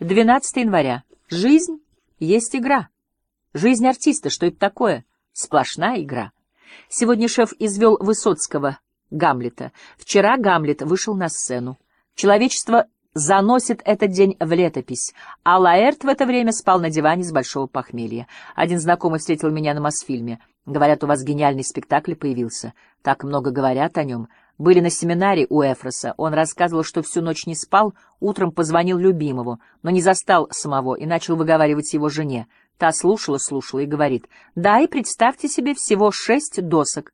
12 января. Жизнь есть игра. Жизнь артиста, что это такое? Сплошная игра. Сегодня шеф извел Высоцкого, Гамлета. Вчера Гамлет вышел на сцену. Человечество заносит этот день в летопись, а Лаэрт в это время спал на диване с большого похмелья. Один знакомый встретил меня на Мосфильме. Говорят, у вас гениальный спектакль появился. Так много говорят о нем. Были на семинаре у Эфроса. Он рассказывал, что всю ночь не спал, утром позвонил любимому, но не застал самого и начал выговаривать его жене. Та слушала, слушала и говорит, «Да, и представьте себе всего шесть досок».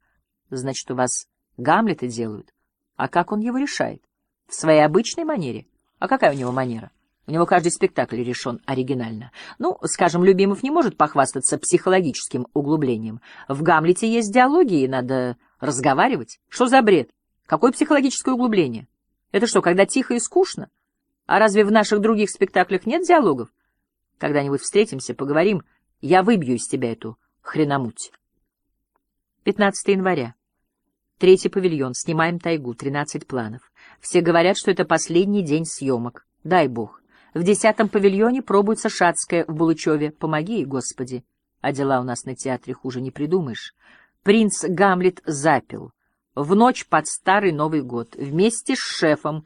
Значит, у вас Гамлета делают. А как он его решает? В своей обычной манере? А какая у него манера? У него каждый спектакль решен оригинально. Ну, скажем, Любимов не может похвастаться психологическим углублением. В «Гамлете» есть диалоги, и надо разговаривать. Что за бред? Какое психологическое углубление? Это что, когда тихо и скучно? А разве в наших других спектаклях нет диалогов? Когда-нибудь встретимся, поговорим. Я выбью из тебя эту хреномуть. 15 января. Третий павильон. Снимаем тайгу. 13 планов. Все говорят, что это последний день съемок. Дай бог. В десятом павильоне пробуется Шацкая в Булычеве. Помоги ей, Господи. А дела у нас на театре хуже не придумаешь. Принц Гамлет запил в ночь под Старый Новый год, вместе с шефом.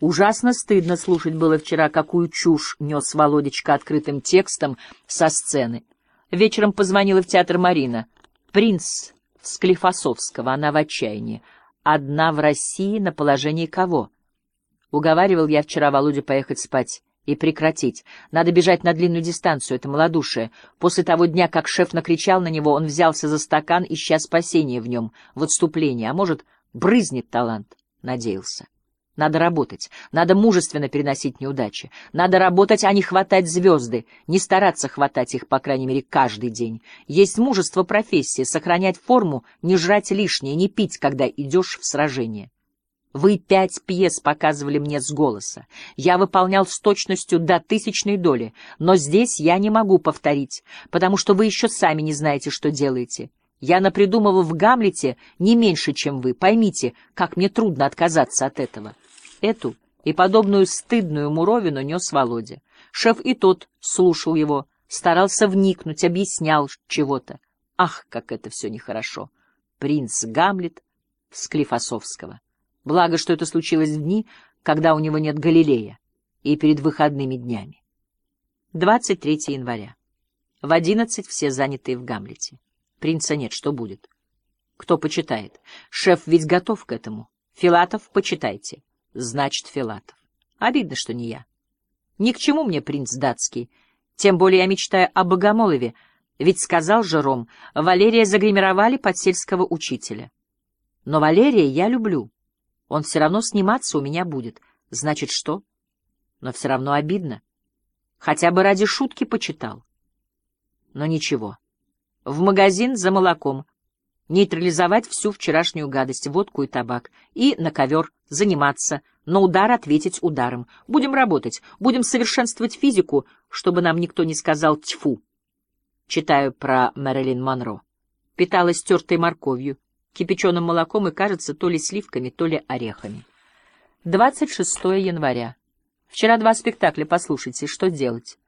Ужасно стыдно слушать было вчера, какую чушь нес Володечка открытым текстом со сцены. Вечером позвонила в театр Марина. Принц Склифосовского, она в отчаянии. Одна в России на положении кого? Уговаривал я вчера Володю поехать спать и прекратить. Надо бежать на длинную дистанцию, это малодушие. После того дня, как шеф накричал на него, он взялся за стакан, ища спасения в нем, в отступлении. А может, брызнет талант, надеялся. Надо работать, надо мужественно переносить неудачи. Надо работать, а не хватать звезды, не стараться хватать их, по крайней мере, каждый день. Есть мужество профессии, сохранять форму, не жрать лишнее, не пить, когда идешь в сражение. Вы пять пьес показывали мне с голоса. Я выполнял с точностью до тысячной доли, но здесь я не могу повторить, потому что вы еще сами не знаете, что делаете. Я напридумывал в Гамлете не меньше, чем вы. Поймите, как мне трудно отказаться от этого. Эту и подобную стыдную муровину нес Володя. Шеф и тот слушал его, старался вникнуть, объяснял чего-то. Ах, как это все нехорошо! Принц Гамлет Склифосовского. Благо, что это случилось в дни, когда у него нет Галилея, и перед выходными днями. 23 января. В одиннадцать все занятые в Гамлете. Принца нет, что будет? Кто почитает? Шеф ведь готов к этому. Филатов, почитайте. Значит, Филатов. Обидно, что не я. Ни к чему мне принц датский. Тем более я мечтаю о Богомолове, ведь сказал же Ром, Валерия загримировали под сельского учителя. Но Валерия я люблю. Он все равно сниматься у меня будет. Значит, что? Но все равно обидно. Хотя бы ради шутки почитал. Но ничего. В магазин за молоком. Нейтрализовать всю вчерашнюю гадость, водку и табак. И на ковер заниматься, на удар ответить ударом. Будем работать, будем совершенствовать физику, чтобы нам никто не сказал «тьфу». Читаю про Мэрилин Монро. Питалась тертой морковью, кипяченым молоком и, кажется, то ли сливками, то ли орехами. 26 января. Вчера два спектакля, послушайте, что делать?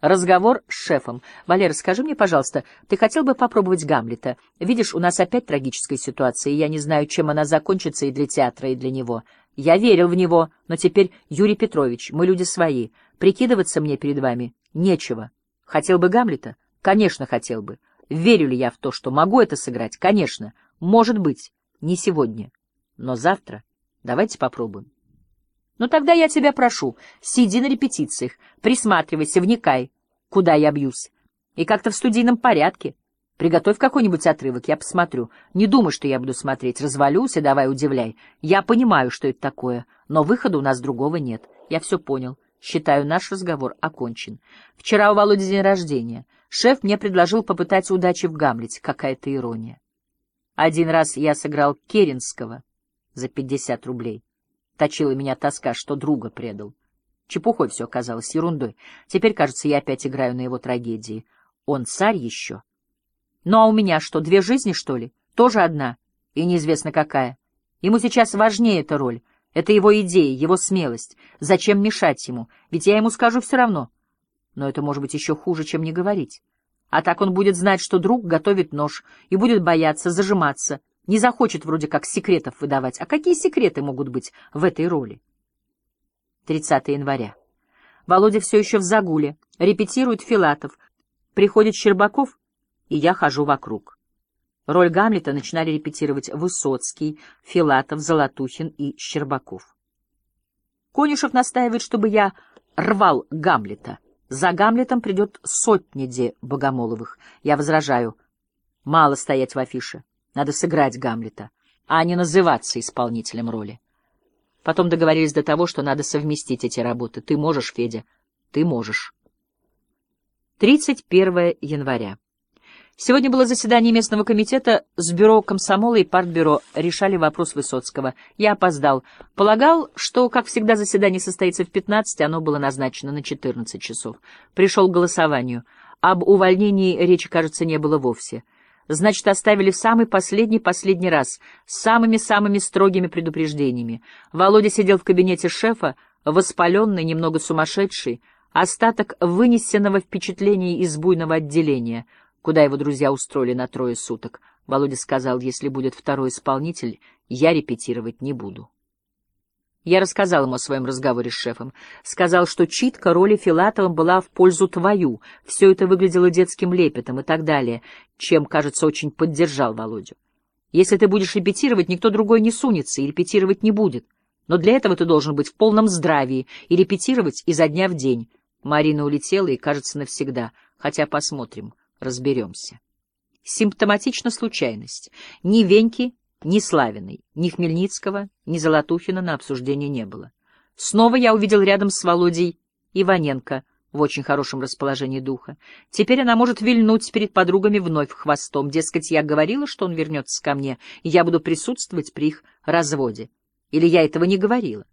Разговор с шефом. «Валера, скажи мне, пожалуйста, ты хотел бы попробовать Гамлета? Видишь, у нас опять трагическая ситуация, и я не знаю, чем она закончится и для театра, и для него. Я верил в него, но теперь, Юрий Петрович, мы люди свои. Прикидываться мне перед вами нечего. Хотел бы Гамлета? Конечно, хотел бы. Верю ли я в то, что могу это сыграть? Конечно. Может быть, не сегодня, но завтра. Давайте попробуем. Ну тогда я тебя прошу, сиди на репетициях, присматривайся, вникай, куда я бьюсь. И как-то в студийном порядке. Приготовь какой-нибудь отрывок, я посмотрю. Не думай, что я буду смотреть. Развалюсь и давай удивляй. Я понимаю, что это такое, но выхода у нас другого нет. Я все понял. Считаю, наш разговор окончен. Вчера у Володи день рождения. Шеф мне предложил попытать удачи в Гамлете. Какая-то ирония. Один раз я сыграл Керенского за пятьдесят рублей. Точила меня тоска, что друга предал. Чепухой все оказалось, ерундой. Теперь, кажется, я опять играю на его трагедии. Он царь еще. Ну а у меня что, две жизни, что ли? Тоже одна, и неизвестно какая. Ему сейчас важнее эта роль. Это его идея, его смелость. Зачем мешать ему? Ведь я ему скажу все равно. Но это может быть еще хуже, чем не говорить. А так он будет знать, что друг готовит нож, и будет бояться, зажиматься, не захочет вроде как секретов выдавать. А какие секреты могут быть в этой роли? 30 января. Володя все еще в загуле, репетирует Филатов, приходит Щербаков, и я хожу вокруг. Роль Гамлета начинали репетировать Высоцкий, Филатов, Золотухин и Щербаков. Конюшев настаивает, чтобы я рвал Гамлета. За Гамлетом придет сотни де Богомоловых. Я возражаю. Мало стоять в афише. Надо сыграть Гамлета, а не называться исполнителем роли. Потом договорились до того, что надо совместить эти работы. Ты можешь, Федя, ты можешь. 31 января. Сегодня было заседание местного комитета с бюро комсомола и партбюро. Решали вопрос Высоцкого. Я опоздал. Полагал, что, как всегда, заседание состоится в 15, оно было назначено на 14 часов. Пришел к голосованию. Об увольнении речи, кажется, не было вовсе. Значит, оставили в самый последний-последний раз, с самыми-самыми строгими предупреждениями. Володя сидел в кабинете шефа, воспаленный, немного сумасшедший, остаток вынесенного впечатления из буйного отделения — куда его друзья устроили на трое суток. Володя сказал, если будет второй исполнитель, я репетировать не буду. Я рассказал ему о своем разговоре с шефом. Сказал, что читка роли Филатова была в пользу твою, все это выглядело детским лепетом и так далее, чем, кажется, очень поддержал Володю. Если ты будешь репетировать, никто другой не сунется и репетировать не будет. Но для этого ты должен быть в полном здравии и репетировать изо дня в день. Марина улетела и, кажется, навсегда, хотя посмотрим — разберемся. Симптоматична случайность. Ни Веньки, ни Славиной, ни Хмельницкого, ни Золотухина на обсуждение не было. Снова я увидел рядом с Володей Иваненко в очень хорошем расположении духа. Теперь она может вильнуть перед подругами вновь хвостом. Дескать, я говорила, что он вернется ко мне, и я буду присутствовать при их разводе. Или я этого не говорила.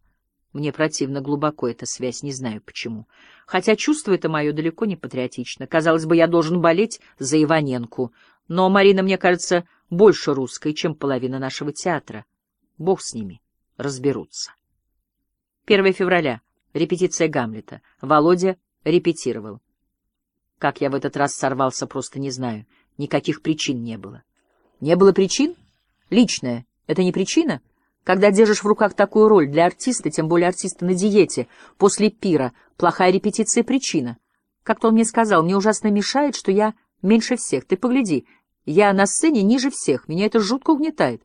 Мне противно глубоко эта связь, не знаю почему. Хотя чувство это мое далеко не патриотично. Казалось бы, я должен болеть за Иваненку. Но Марина, мне кажется, больше русской, чем половина нашего театра. Бог с ними. Разберутся. 1 февраля. Репетиция Гамлета. Володя репетировал. Как я в этот раз сорвался, просто не знаю. Никаких причин не было. Не было причин? Личное. Это не причина? — когда держишь в руках такую роль для артиста, тем более артиста на диете, после пира, плохая репетиция — причина. Как-то он мне сказал, мне ужасно мешает, что я меньше всех. Ты погляди, я на сцене ниже всех, меня это жутко угнетает.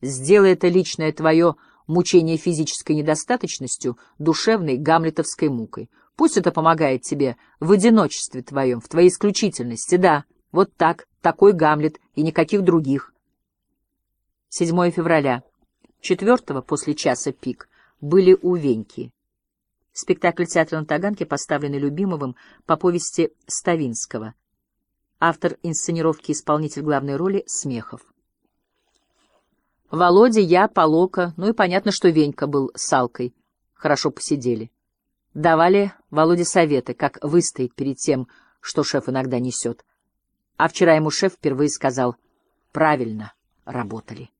Сделай это личное твое мучение физической недостаточностью, душевной гамлетовской мукой. Пусть это помогает тебе в одиночестве твоем, в твоей исключительности. Да, вот так, такой Гамлет и никаких других. 7 февраля. Четвертого, после часа пик, были у Веньки. Спектакль театра на Таганке, поставленный Любимовым по повести Ставинского. Автор инсценировки, исполнитель главной роли Смехов. Володя, я, Полока, ну и понятно, что Венька был с Алкой. Хорошо посидели. Давали Володе советы, как выстоять перед тем, что шеф иногда несет. А вчера ему шеф впервые сказал «правильно работали».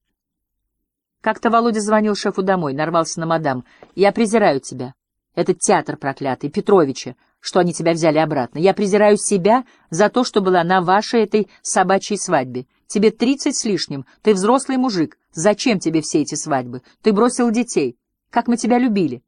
Как-то Володя звонил шефу домой, нарвался на мадам. «Я презираю тебя. Этот театр проклятый, Петровича, что они тебя взяли обратно. Я презираю себя за то, что была на вашей этой собачьей свадьбе. Тебе тридцать с лишним, ты взрослый мужик. Зачем тебе все эти свадьбы? Ты бросил детей. Как мы тебя любили.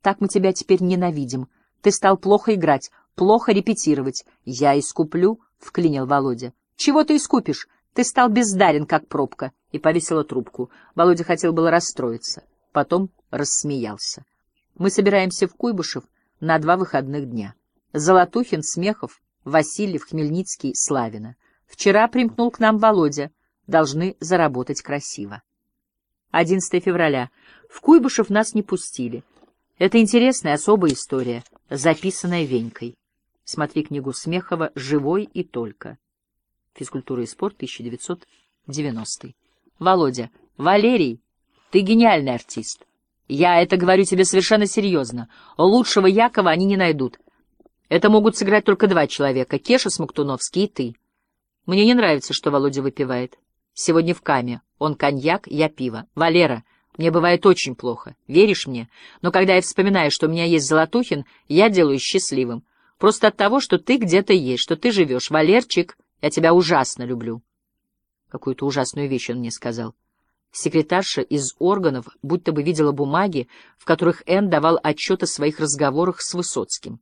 Так мы тебя теперь ненавидим. Ты стал плохо играть, плохо репетировать. Я искуплю, — вклинил Володя. Чего ты искупишь? Ты стал бездарен, как пробка и повесила трубку. Володя хотел было расстроиться, потом рассмеялся. Мы собираемся в Куйбышев на два выходных дня. Золотухин, Смехов, Васильев, Хмельницкий, Славина. Вчера примкнул к нам Володя. Должны заработать красиво. 11 февраля. В Куйбышев нас не пустили. Это интересная особая история, записанная Венькой. Смотри книгу Смехова «Живой и только». Физкультура и спорт, 1990. Володя. Валерий, ты гениальный артист. Я это говорю тебе совершенно серьезно. Лучшего Якова они не найдут. Это могут сыграть только два человека — Кеша Смоктуновский и ты. Мне не нравится, что Володя выпивает. Сегодня в каме. Он коньяк, я пиво. Валера, Мне бывает очень плохо, веришь мне? Но когда я вспоминаю, что у меня есть Золотухин, я делаюсь счастливым. Просто от того, что ты где-то есть, что ты живешь. Валерчик, я тебя ужасно люблю. Какую-то ужасную вещь он мне сказал. Секретарша из органов будто бы видела бумаги, в которых Энн давал отчет о своих разговорах с Высоцким.